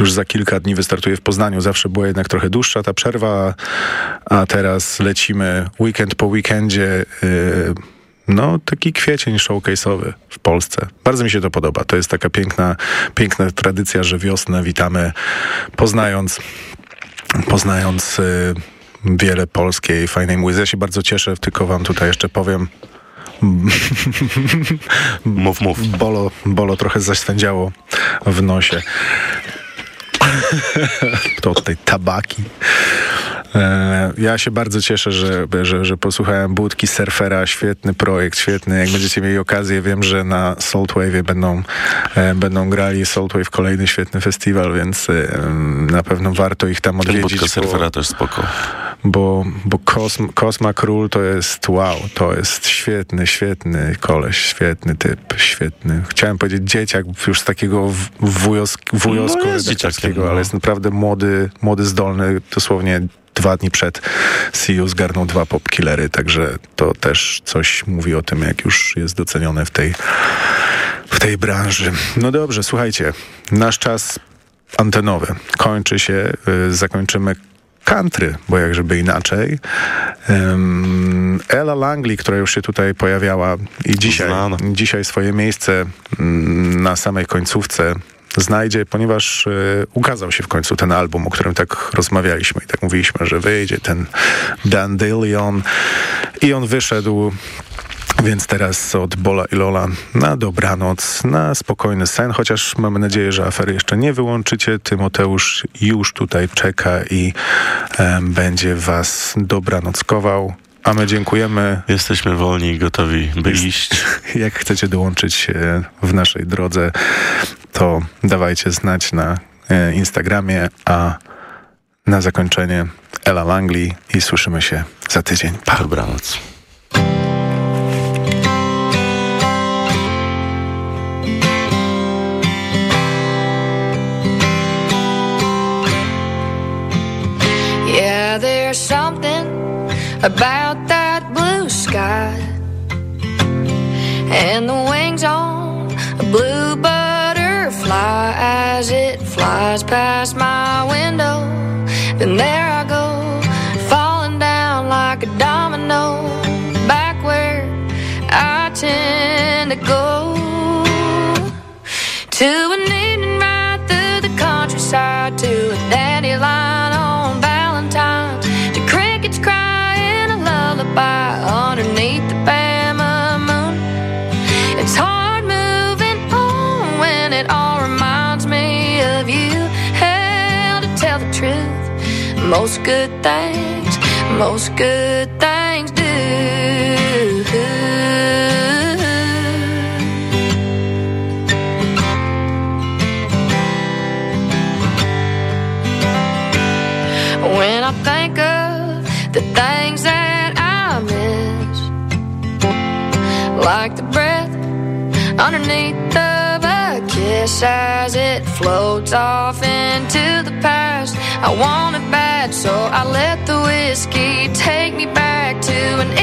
już za kilka dni wystartuje w Poznaniu. Zawsze była jednak trochę dłuższa ta przerwa, a teraz lecimy weekend po weekendzie. y, no, taki kwiecień showcase'owy w Polsce. Bardzo mi się to podoba. To jest taka piękna, piękna tradycja, że wiosnę witamy poznając poznając y, wiele polskiej, fajnej muzyki. Ja się bardzo cieszę, tylko wam tutaj jeszcze powiem. mów, mów. Bolo, bolo trochę zaśwędziało w nosie. to od tej tabaki. E, Ja się bardzo cieszę, że, że, że posłuchałem Budki Surfera. Świetny projekt, świetny. Jak będziecie mieli okazję, wiem, że na Saltwave będą, e, będą grali. Saltwave kolejny świetny festiwal, więc e, na pewno warto ich tam odwiedzić. budka bo- surfera też spoko. bo, bo Cosm, Cosma Król to jest wow, to jest świetny, świetny koleś, świetny typ, świetny. Chciałem powiedzieć dzieciak już z takiego w- wujosk, wujosku No dzieciakiem, no. ale jest naprawdę młody, młody, zdolny, dosłownie dwa dni przed CU zgarnął dwa popkillery, także to też coś mówi o tym, jak już jest docenione w tej, w tej branży. No dobrze, słuchajcie, nasz czas antenowy kończy się, y, zakończymy country, bo jak żeby inaczej. Em, Ella Langley, która już się tutaj pojawiała i dzisiaj, dzisiaj swoje miejsce mm, na samej końcówce znajdzie, ponieważ e, ukazał się w końcu ten album, o którym tak rozmawialiśmy i tak mówiliśmy, że wyjdzie ten Dandelion i on wyszedł więc teraz od Bola i Lola na dobranoc, na spokojny sen, chociaż mamy nadzieję, że afery jeszcze nie wyłączycie. Tymoteusz już tutaj czeka i em, będzie was dobranockował. A my dziękujemy. Jesteśmy wolni i gotowi, by iść. Jak chcecie dołączyć e, w naszej drodze, to dawajcie znać na e, Instagramie, a na zakończenie Ella Langley i słyszymy się za tydzień. Pa. Dobranoc. Yeah, there's something about that blue sky and the wings on a blue butterfly as it flies past my window. And there most good things, most good things do. When I think of the things that I miss, like the breath underneath a kiss as it floats off into the past. I want it bad, so I let the whiskey take me back to an